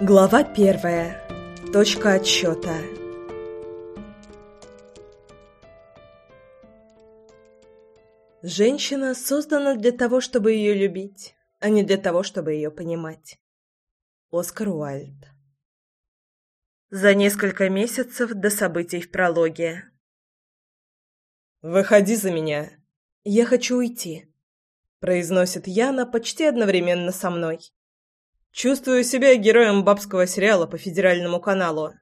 Глава первая. Точка отсчета. Женщина создана для того, чтобы ее любить, а не для того, чтобы ее понимать. Оскар Уайльд. За несколько месяцев до событий в прологе. «Выходи за меня. Я хочу уйти», — произносит Яна почти одновременно со мной. Чувствую себя героем бабского сериала по федеральному каналу.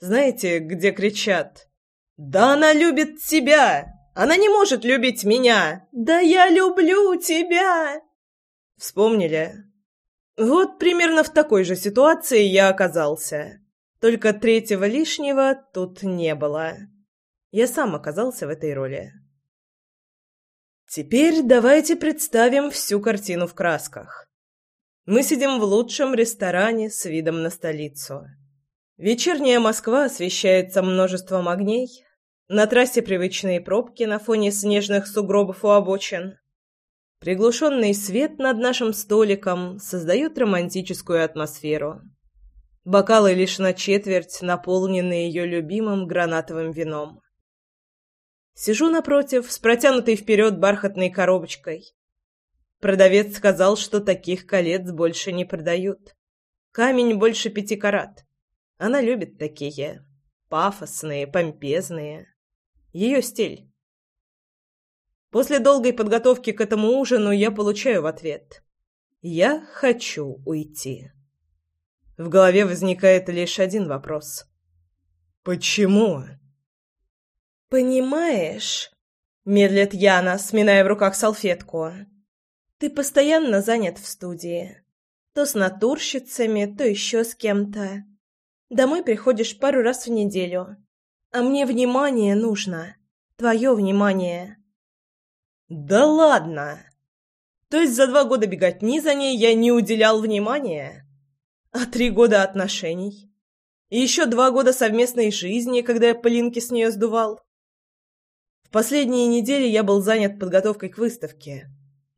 Знаете, где кричат «Да она любит тебя! Она не может любить меня! Да я люблю тебя!» Вспомнили? Вот примерно в такой же ситуации я оказался. Только третьего лишнего тут не было. Я сам оказался в этой роли. Теперь давайте представим всю картину в красках. Мы сидим в лучшем ресторане с видом на столицу. Вечерняя Москва освещается множеством огней. На трассе привычные пробки на фоне снежных сугробов у обочин. Приглушенный свет над нашим столиком создает романтическую атмосферу. Бокалы лишь на четверть наполнены ее любимым гранатовым вином. Сижу напротив с протянутой вперед бархатной коробочкой Продавец сказал, что таких колец больше не продают. Камень больше пяти карат. Она любит такие. Пафосные, помпезные. Ее стиль. После долгой подготовки к этому ужину я получаю в ответ. Я хочу уйти. В голове возникает лишь один вопрос. Почему? Понимаешь, медлит Яна, сминая в руках салфетку. Ты постоянно занят в студии. То с натурщицами, то еще с кем-то. Домой приходишь пару раз в неделю. А мне внимание нужно. Твое внимание. Да ладно! То есть за два года беготни за ней я не уделял внимания? А три года отношений? И еще два года совместной жизни, когда я пылинки с нее сдувал? В последние недели я был занят подготовкой к выставке.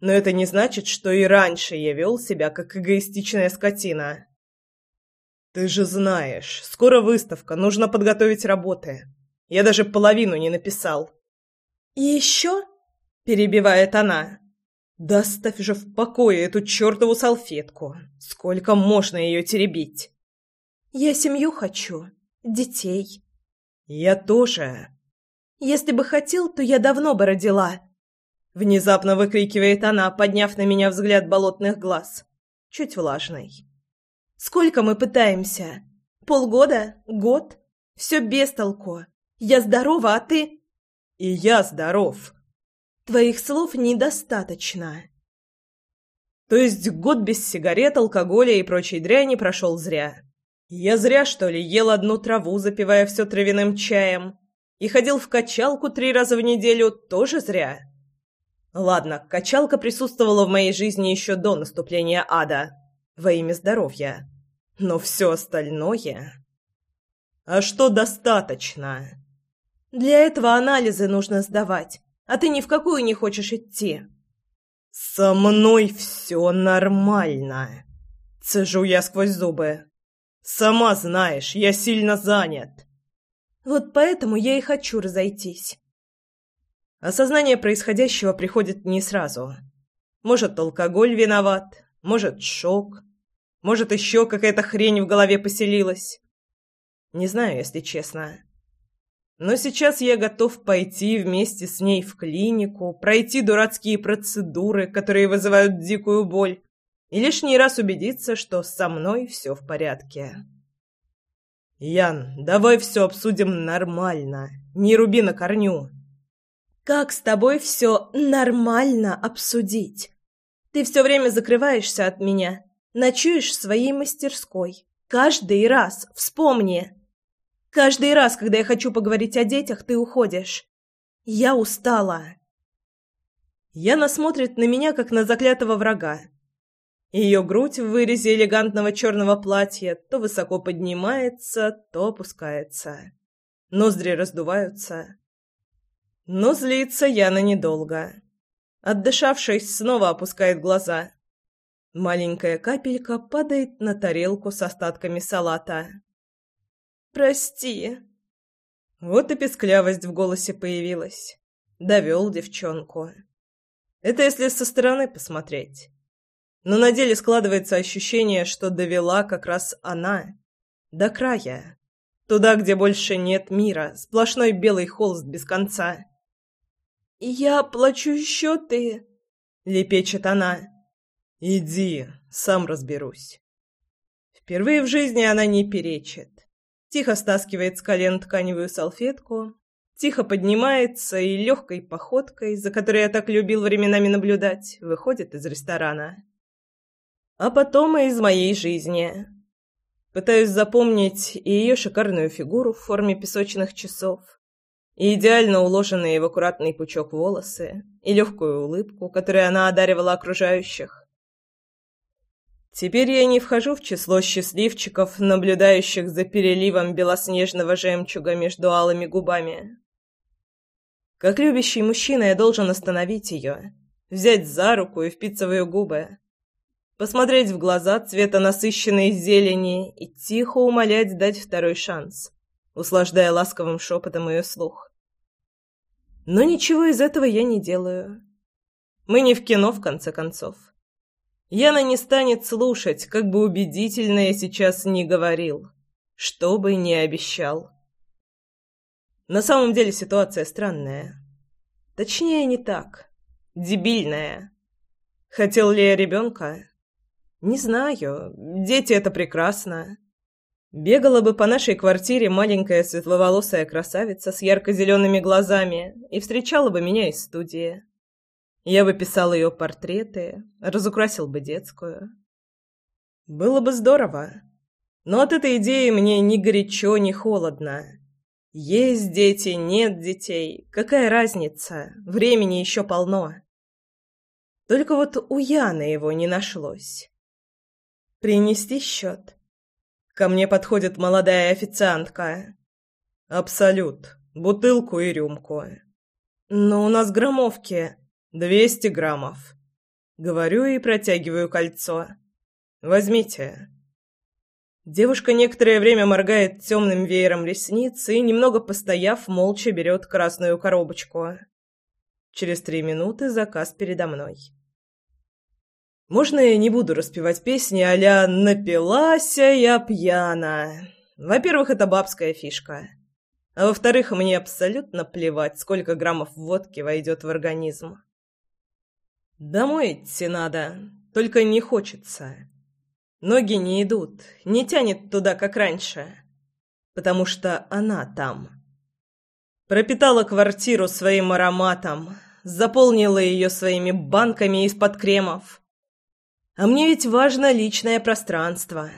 Но это не значит, что и раньше я вел себя как эгоистичная скотина. Ты же знаешь, скоро выставка, нужно подготовить работы. Я даже половину не написал. И еще? Перебивает она. Да оставь же в покое эту чертову салфетку. Сколько можно ее теребить? Я семью хочу. Детей. Я тоже. Если бы хотел, то я давно бы родила. Внезапно выкрикивает она, подняв на меня взгляд болотных глаз. Чуть влажный. «Сколько мы пытаемся? Полгода? Год? Все без толку. Я здорова, а ты...» «И я здоров». «Твоих слов недостаточно». То есть год без сигарет, алкоголя и прочей дряни прошел зря. Я зря, что ли, ел одну траву, запивая все травяным чаем, и ходил в качалку три раза в неделю, тоже зря. Ладно, качалка присутствовала в моей жизни еще до наступления ада. Во имя здоровья. Но все остальное... А что достаточно? Для этого анализы нужно сдавать, а ты ни в какую не хочешь идти. Со мной все нормально. Цежу я сквозь зубы. Сама знаешь, я сильно занят. Вот поэтому я и хочу разойтись. Осознание происходящего приходит не сразу. Может, алкоголь виноват, может, шок, может, еще какая-то хрень в голове поселилась. Не знаю, если честно. Но сейчас я готов пойти вместе с ней в клинику, пройти дурацкие процедуры, которые вызывают дикую боль, и лишний раз убедиться, что со мной все в порядке. «Ян, давай все обсудим нормально, не руби на корню». Как с тобой все нормально обсудить? Ты все время закрываешься от меня, ночуешь в своей мастерской. Каждый раз, вспомни. Каждый раз, когда я хочу поговорить о детях, ты уходишь. Я устала. Яна смотрит на меня, как на заклятого врага. Ее грудь в вырезе элегантного черного платья то высоко поднимается, то опускается. Ноздри раздуваются. Но злится Яна недолго. Отдышавшись, снова опускает глаза. Маленькая капелька падает на тарелку с остатками салата. «Прости». Вот и песклявость в голосе появилась. Довел девчонку. Это если со стороны посмотреть. Но на деле складывается ощущение, что довела как раз она. До края. Туда, где больше нет мира, сплошной белый холст без конца. «Я плачу счеты», — лепечет она. «Иди, сам разберусь». Впервые в жизни она не перечит. Тихо стаскивает с колен тканевую салфетку, тихо поднимается и легкой походкой, за которой я так любил временами наблюдать, выходит из ресторана. А потом и из моей жизни. Пытаюсь запомнить и ее шикарную фигуру в форме песочных часов, и идеально уложенные в аккуратный пучок волосы, и легкую улыбку, которой она одаривала окружающих. Теперь я не вхожу в число счастливчиков, наблюдающих за переливом белоснежного жемчуга между алыми губами. Как любящий мужчина я должен остановить ее, взять за руку и впиться в ее губы, посмотреть в глаза цвета насыщенной зелени и тихо умолять дать второй шанс, услаждая ласковым шепотом ее слух. Но ничего из этого я не делаю. Мы не в кино, в конце концов. Яна не станет слушать, как бы убедительно я сейчас не говорил, что бы не обещал. На самом деле ситуация странная. Точнее, не так. Дебильная. Хотел ли я ребенка? Не знаю. Дети — это прекрасно. Бегала бы по нашей квартире маленькая светловолосая красавица с ярко-зелеными глазами и встречала бы меня из студии. Я бы писал ее портреты, разукрасил бы детскую. Было бы здорово. Но от этой идеи мне ни горячо, ни холодно. Есть дети, нет детей. Какая разница? Времени еще полно. Только вот у Яны его не нашлось. Принести счет. Ко мне подходит молодая официантка. Абсолют. Бутылку и рюмку. Но у нас громовки. Двести граммов. Говорю и протягиваю кольцо. Возьмите. Девушка некоторое время моргает темным веером ресниц и, немного постояв, молча берет красную коробочку. Через три минуты заказ передо мной. Можно я не буду распевать песни а-ля «Напилася я пьяна»? Во-первых, это бабская фишка. А во-вторых, мне абсолютно плевать, сколько граммов водки войдет в организм. Домой идти надо, только не хочется. Ноги не идут, не тянет туда, как раньше, потому что она там. Пропитала квартиру своим ароматом, заполнила ее своими банками из-под кремов. А мне ведь важно личное пространство.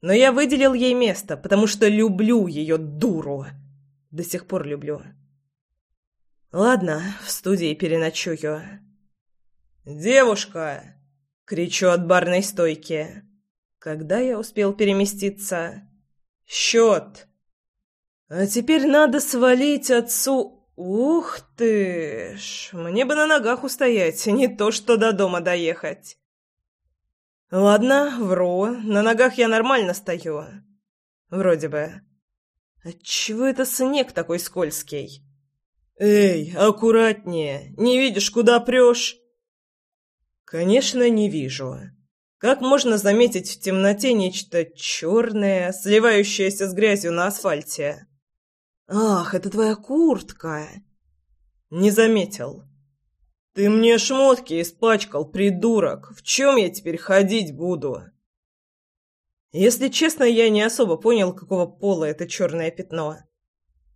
Но я выделил ей место, потому что люблю ее, дуру. До сих пор люблю. Ладно, в студии переночую. «Девушка!» — кричу от барной стойки. Когда я успел переместиться? Счет. А теперь надо свалить отцу... Ух ты ж! Мне бы на ногах устоять, не то что до дома доехать. Ладно, вру. На ногах я нормально стою. Вроде бы. Отчего это снег такой скользкий? Эй, аккуратнее. Не видишь, куда прешь? Конечно, не вижу. Как можно заметить в темноте нечто черное, сливающееся с грязью на асфальте? «Ах, это твоя куртка!» «Не заметил». «Ты мне шмотки испачкал, придурок! В чем я теперь ходить буду?» Если честно, я не особо понял, какого пола это черное пятно.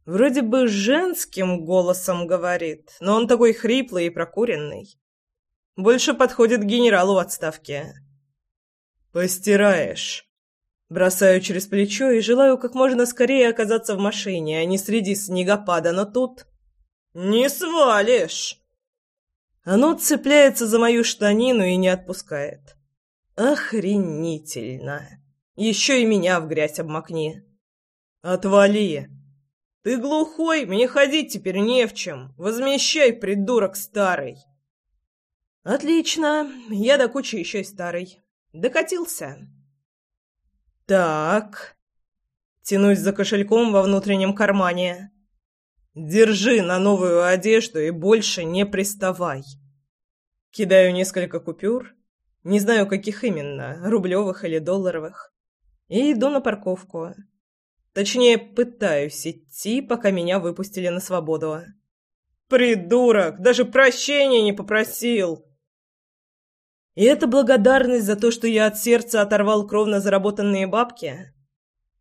Вроде бы женским голосом говорит, но он такой хриплый и прокуренный. Больше подходит генералу в отставке. «Постираешь». Бросаю через плечо и желаю как можно скорее оказаться в машине, а не среди снегопада, но тут... «Не свалишь!» Оно цепляется за мою штанину и не отпускает. Охренительно! Еще и меня в грязь обмакни. Отвали! Ты глухой, мне ходить теперь не в чем. Возмещай, придурок старый. «Отлично. Я до кучи еще и старый. Докатился». «Так...» Тянусь за кошельком во внутреннем кармане. «Держи на новую одежду и больше не приставай». Кидаю несколько купюр, не знаю, каких именно, рублевых или долларовых, и иду на парковку. Точнее, пытаюсь идти, пока меня выпустили на свободу. «Придурок! Даже прощения не попросил!» И это благодарность за то, что я от сердца оторвал кровно заработанные бабки?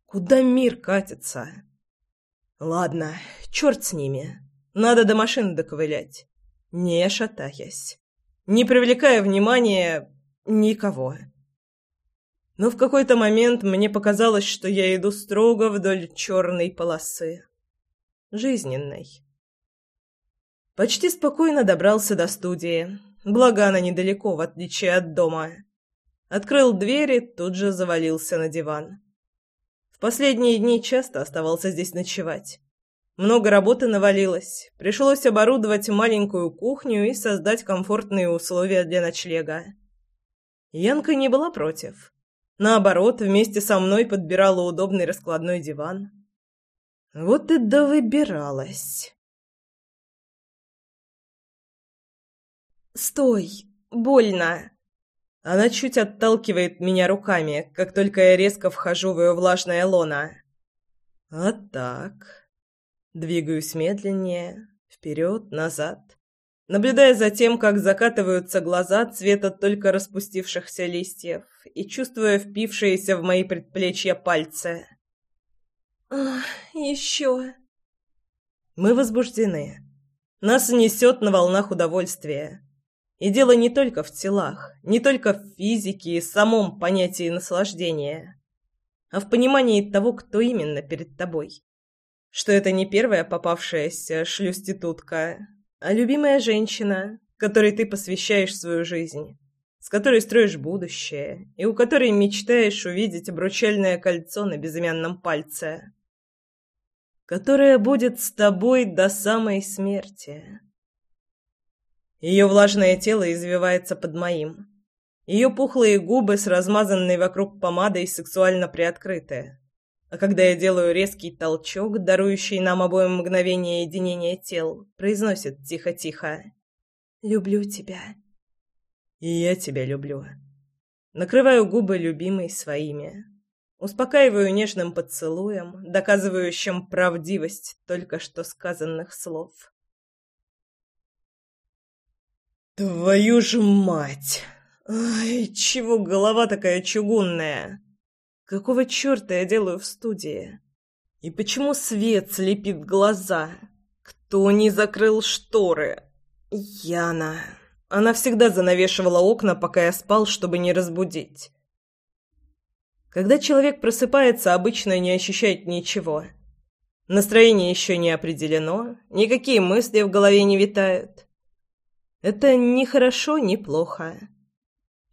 Куда мир катится? Ладно, черт с ними. Надо до машины доковылять. Не шатаясь. Не привлекая внимания никого. Но в какой-то момент мне показалось, что я иду строго вдоль черной полосы. Жизненной. Почти спокойно добрался до студии. Благо она недалеко, в отличие от дома. Открыл двери, тут же завалился на диван. Последние дни часто оставался здесь ночевать. Много работы навалилось. Пришлось оборудовать маленькую кухню и создать комфортные условия для ночлега. Янка не была против. Наоборот, вместе со мной подбирала удобный раскладной диван. Вот и довыбиралась. «Стой! Больно!» Она чуть отталкивает меня руками, как только я резко вхожу в ее влажное лоно. А так... Двигаюсь медленнее, вперед, назад, наблюдая за тем, как закатываются глаза цвета только распустившихся листьев и чувствуя впившиеся в мои предплечья пальцы. «Ах, еще...» Мы возбуждены. Нас несет на волнах удовольствия. И дело не только в телах, не только в физике и самом понятии наслаждения, а в понимании того, кто именно перед тобой. Что это не первая попавшаяся шлюститутка, а любимая женщина, которой ты посвящаешь свою жизнь, с которой строишь будущее и у которой мечтаешь увидеть обручальное кольцо на безымянном пальце, которая будет с тобой до самой смерти. Ее влажное тело извивается под моим. Ее пухлые губы с размазанной вокруг помадой сексуально приоткрыты. А когда я делаю резкий толчок, дарующий нам обоим мгновение единения тел, произносит тихо-тихо «Люблю тебя». И я тебя люблю. Накрываю губы любимой своими. Успокаиваю нежным поцелуем, доказывающим правдивость только что сказанных слов. «Твою ж мать! Ай, чего голова такая чугунная? Какого черта я делаю в студии? И почему свет слепит глаза? Кто не закрыл шторы? Яна. Она всегда занавешивала окна, пока я спал, чтобы не разбудить. Когда человек просыпается, обычно не ощущает ничего. Настроение еще не определено, никакие мысли в голове не витают. Это ни хорошо, ни плохо.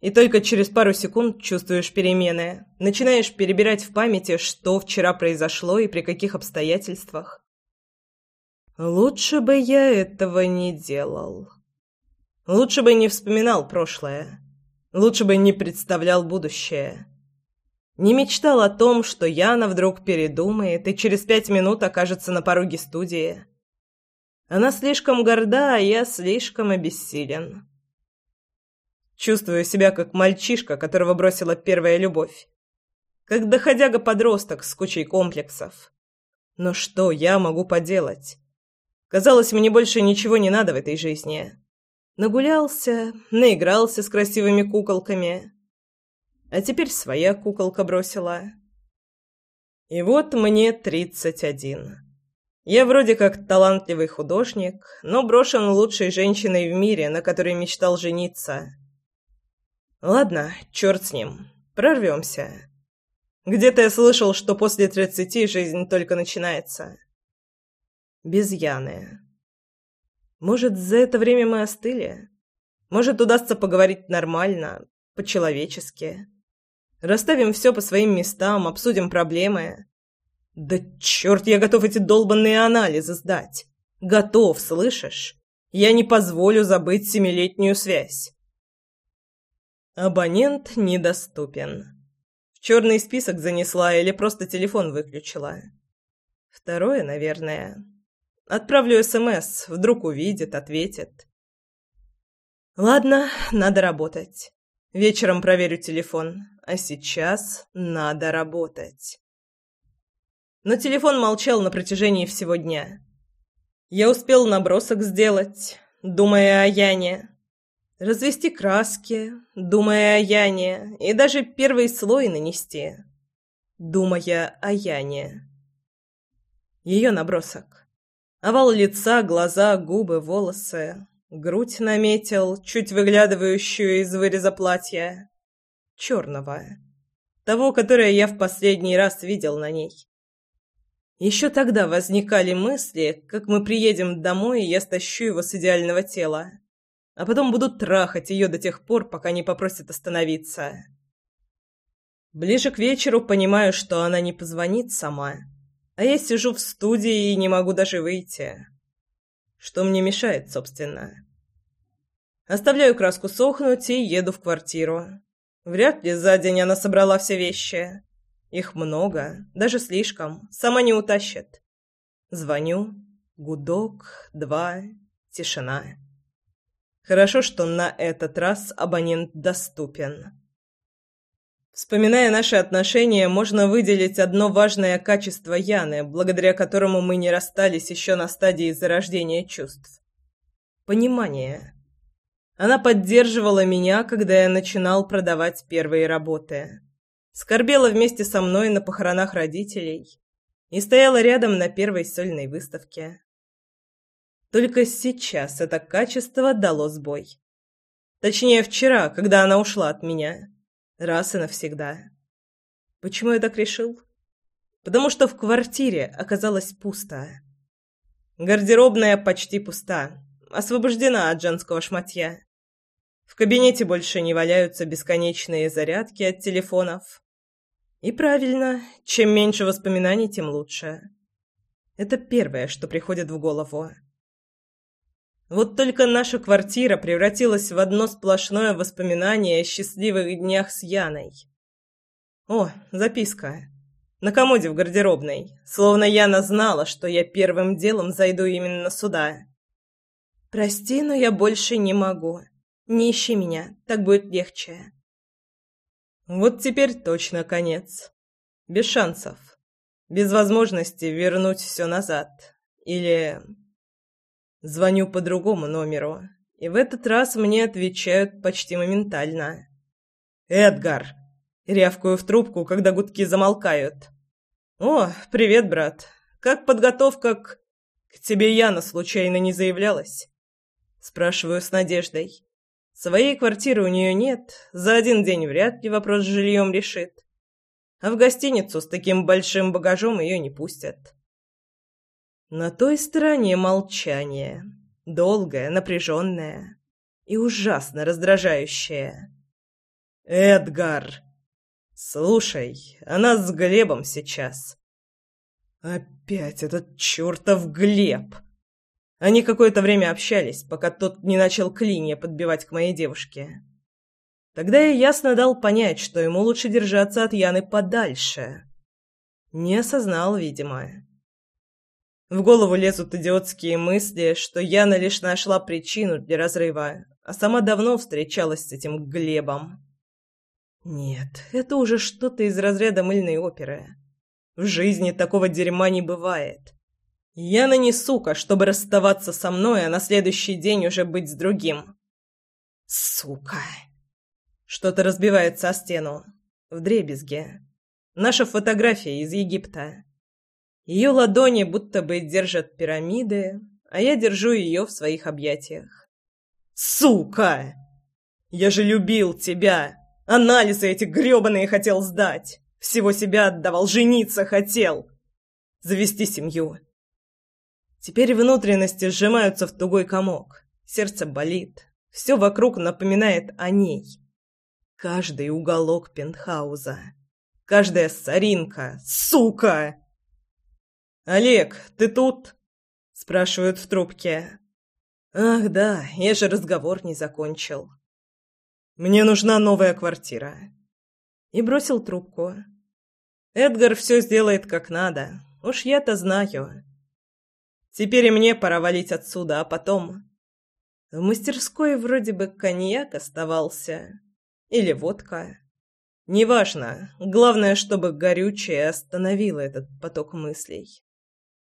И только через пару секунд чувствуешь перемены, начинаешь перебирать в памяти, что вчера произошло и при каких обстоятельствах. Лучше бы я этого не делал. Лучше бы не вспоминал прошлое. Лучше бы не представлял будущее. Не мечтал о том, что Яна вдруг передумает и через пять минут окажется на пороге студии. Она слишком горда, а я слишком обессилен. Чувствую себя как мальчишка, которого бросила первая любовь. Как доходяга-подросток с кучей комплексов. Но что я могу поделать? Казалось, мне больше ничего не надо в этой жизни. Нагулялся, наигрался с красивыми куколками. А теперь своя куколка бросила. И вот мне тридцать один. Я вроде как талантливый художник, но брошен лучшей женщиной в мире, на которой мечтал жениться. Ладно, черт с ним. Прорвемся. Где-то я слышал, что после тридцати жизнь только начинается. Без Яны. Может, за это время мы остыли? Может, удастся поговорить нормально, по-человечески. Расставим все по своим местам, обсудим проблемы. «Да черт, я готов эти долбанные анализы сдать! Готов, слышишь? Я не позволю забыть семилетнюю связь. Абонент недоступен. В черный список занесла или просто телефон выключила. Второе, наверное. Отправлю СМС, вдруг увидит, ответит. Ладно, надо работать. Вечером проверю телефон, а сейчас надо работать. Но телефон молчал на протяжении всего дня. Я успел набросок сделать, думая о Яне. Развести краски, думая о Яне, и даже первый слой нанести, думая о Яне. Ее набросок. Овал лица, глаза, губы, волосы, Грудь наметил, чуть выглядывающую из выреза платья. Черного. Того, которое я в последний раз видел на ней. Еще тогда возникали мысли, как мы приедем домой, и я стащу его с идеального тела. А потом буду трахать ее до тех пор, пока не попросит остановиться. Ближе к вечеру понимаю, что она не позвонит сама. А я сижу в студии и не могу даже выйти. Что мне мешает, собственно? Оставляю краску сохнуть и еду в квартиру. Вряд ли за день она собрала все вещи. Их много, даже слишком. Сама не утащит. Звоню. Гудок, два, тишина. Хорошо, что на этот раз абонент доступен. Вспоминая наши отношения, можно выделить одно важное качество Яны, благодаря которому мы не расстались еще на стадии зарождения чувств. Понимание. Она поддерживала меня, когда я начинал продавать первые работы. Скорбела вместе со мной на похоронах родителей и стояла рядом на первой сольной выставке. Только сейчас это качество дало сбой. Точнее, вчера, когда она ушла от меня. Раз и навсегда. Почему я так решил? Потому что в квартире оказалось пусто. Гардеробная почти пуста, освобождена от женского шматья. В кабинете больше не валяются бесконечные зарядки от телефонов. И правильно, чем меньше воспоминаний, тем лучше. Это первое, что приходит в голову. Вот только наша квартира превратилась в одно сплошное воспоминание о счастливых днях с Яной. О, записка. На комоде в гардеробной. Словно Яна знала, что я первым делом зайду именно сюда. «Прости, но я больше не могу. Не ищи меня, так будет легче». Вот теперь точно конец. Без шансов. Без возможности вернуть все назад. Или Звоню по другому номеру, и в этот раз мне отвечают почти моментально. «Эдгар!» — рявкаю в трубку, когда гудки замолкают. «О, привет, брат. Как подготовка к...» «К тебе Яна случайно не заявлялась?» Спрашиваю с надеждой. Своей квартиры у нее нет, за один день вряд ли вопрос с жильем решит. А в гостиницу с таким большим багажом ее не пустят. На той стороне молчание, долгое, напряженное и ужасно раздражающее. «Эдгар! Слушай, она с Глебом сейчас». «Опять этот чертов Глеб!» Они какое-то время общались, пока тот не начал клинья подбивать к моей девушке. Тогда я ясно дал понять, что ему лучше держаться от Яны подальше. Не осознал, видимо. В голову лезут идиотские мысли, что Яна лишь нашла причину для разрыва, а сама давно встречалась с этим Глебом. Нет, это уже что-то из разряда мыльной оперы. В жизни такого дерьма не бывает. Яна не сука, чтобы расставаться со мной, а на следующий день уже быть с другим. Сука. Что-то разбивается о стену. В дребезге. Наша фотография из Египта. Ее ладони будто бы держат пирамиды, а я держу ее в своих объятиях. «Сука! Я же любил тебя! Анализы эти гребаные хотел сдать! Всего себя отдавал, жениться хотел! Завести семью!» Теперь внутренности сжимаются в тугой комок. Сердце болит. Все вокруг напоминает о ней. Каждый уголок пентхауза. Каждая соринка. Сука! «Олег, ты тут?» – спрашивают в трубке. «Ах да, я же разговор не закончил». Мне нужна новая квартира». И бросил трубку. Эдгар все сделает как надо. Уж я-то знаю. Теперь и мне пора валить отсюда, а потом... В мастерской вроде бы коньяк оставался. Или водка. Неважно. Главное, чтобы горючее остановило этот поток мыслей.